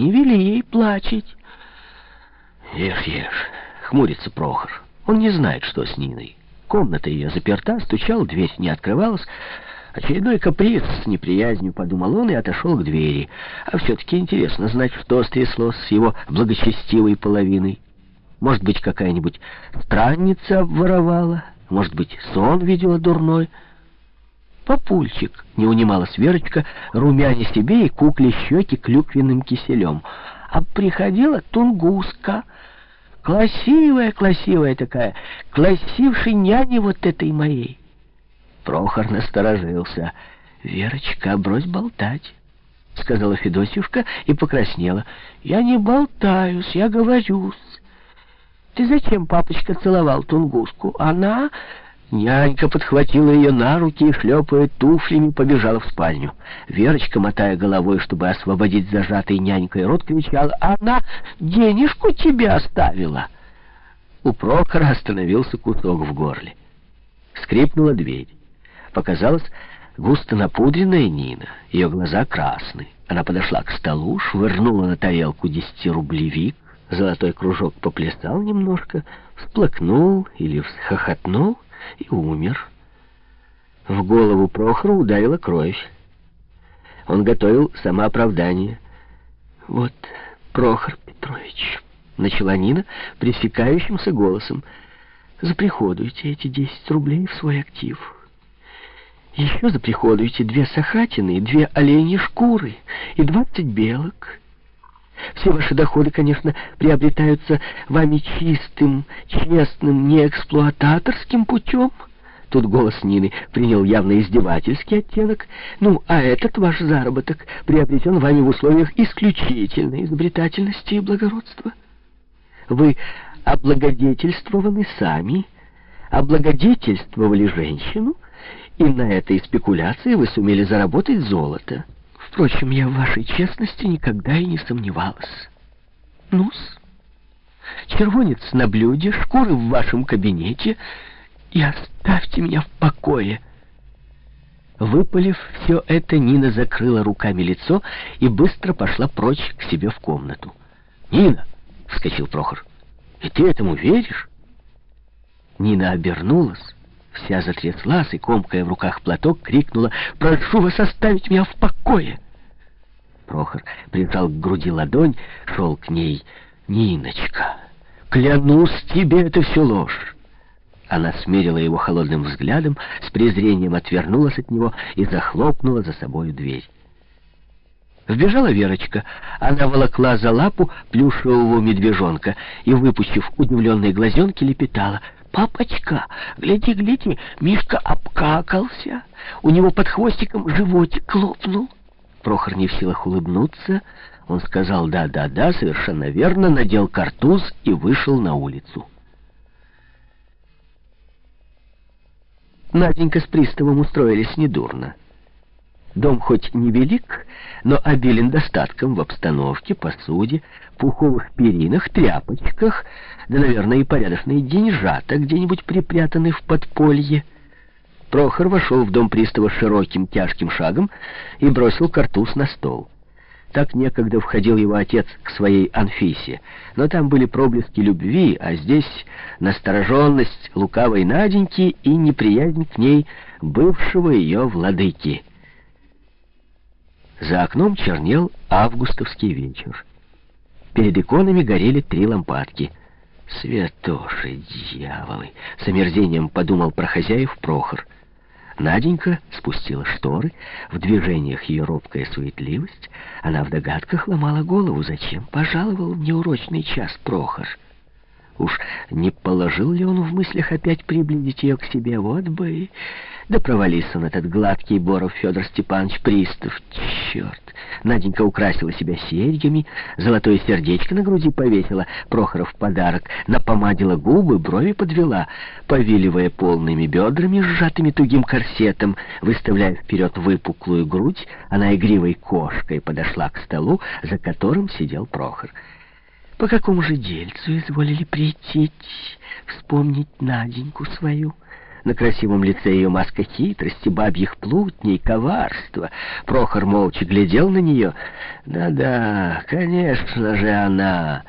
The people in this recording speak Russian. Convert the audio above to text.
не вели ей плачить. Ешь, ешь, хмурится Прохор. Он не знает, что с Ниной. Комната ее заперта, стучал, дверь не открывалась. Очередной каприз с неприязнью, подумал он и отошел к двери. А все-таки интересно знать, что стряслось с его благочестивой половиной. Может быть, какая-нибудь странница обворовала, может быть, сон видела дурной. Папульчик, не унималась Верочка, румяне себе и кукле щеки клюквенным киселем. А приходила тунгуска, Классивая, классивая такая, классивший няни вот этой моей. Прохор насторожился. «Верочка, брось болтать», — сказала Федосюшка и покраснела. «Я не болтаюсь, я говорюсь. Ты зачем, папочка, целовал тунгуску? Она...» Нянька подхватила ее на руки и, шлепая туфлями, побежала в спальню. Верочка, мотая головой, чтобы освободить зажатый нянькой рот, кричала, «Она денежку тебе оставила!» У Прохора остановился кусок в горле. Скрипнула дверь. Показалась густо напудренная Нина. Ее глаза красные. Она подошла к столу, швырнула на тарелку десятирублевик, золотой кружок поплясал немножко, всплакнул или всхохотнул — и умер. В голову Прохору ударила кровь. Он готовил самооправдание. «Вот, Прохор Петрович», — начала Нина пресекающимся голосом, «заприходуйте эти десять рублей в свой актив». Еще заприходуйте две сахатины, две оленьи шкуры и двадцать белок. Все ваши доходы, конечно, приобретаются вами чистым, честным, не эксплуататорским путем. Тут голос Нины принял явно издевательский оттенок. Ну, а этот ваш заработок приобретен вами в условиях исключительной изобретательности и благородства. Вы облагодетельствованы сами, облагодетельствовали женщину, и на этой спекуляции вы сумели заработать золото. Впрочем, я в вашей честности никогда и не сомневалась. Ну-с, червонец на блюде, шкуры в вашем кабинете, и оставьте меня в покое. Выпалив все это, Нина закрыла руками лицо и быстро пошла прочь к себе в комнату. «Нина!» — вскочил Прохор. «И ты этому веришь?» Нина обернулась Вся затряслась и, комкая в руках платок, крикнула «Прошу вас оставить меня в покое!» Прохор прижал к груди ладонь, шел к ней. «Ниночка, клянусь тебе, это все ложь!» Она смерила его холодным взглядом, с презрением отвернулась от него и захлопнула за собою дверь. Вбежала Верочка. Она волокла за лапу плюшевого медвежонка и, выпучив удивленные глазенки, лепетала — «Папочка, гляди, гляди, Мишка обкакался, у него под хвостиком животик лопнул». Прохор не в силах улыбнуться, он сказал «да-да-да, совершенно верно», надел картуз и вышел на улицу. Наденька с приставом устроились недурно. Дом хоть не велик, но обилен достатком в обстановке, посуде, пуховых перинах, тряпочках, да, наверное, и порядочные деньжата где-нибудь припрятаны в подполье. Прохор вошел в дом пристава широким тяжким шагом и бросил картуз на стол. Так некогда входил его отец к своей Анфисе, но там были проблески любви, а здесь настороженность лукавой Наденьки и неприязнь к ней бывшего ее владыки. За окном чернел августовский вечер. Перед иконами горели три лампадки. «Святоши, дьяволы!» — с омерзением подумал про хозяев Прохор. Наденька спустила шторы, в движениях ее робкая суетливость. Она в догадках ломала голову, зачем пожаловал в неурочный час Прохор. Уж не положил ли он в мыслях опять приблизить ее к себе? Вот бы... Да провались он, этот гладкий Боров Федор Степанович Пристав. Черт! Наденька украсила себя серьгами, золотое сердечко на груди повесила, Прохоров подарок, напомадила губы, брови подвела, повиливая полными бедрами, сжатыми тугим корсетом, выставляя вперед выпуклую грудь, она игривой кошкой подошла к столу, за которым сидел Прохор. По какому же дельцу изволили прийти, вспомнить Наденьку свою? На красивом лице ее маска хитрости, бабьих плутней, коварства. Прохор молча глядел на нее. «Да-да, конечно же она!»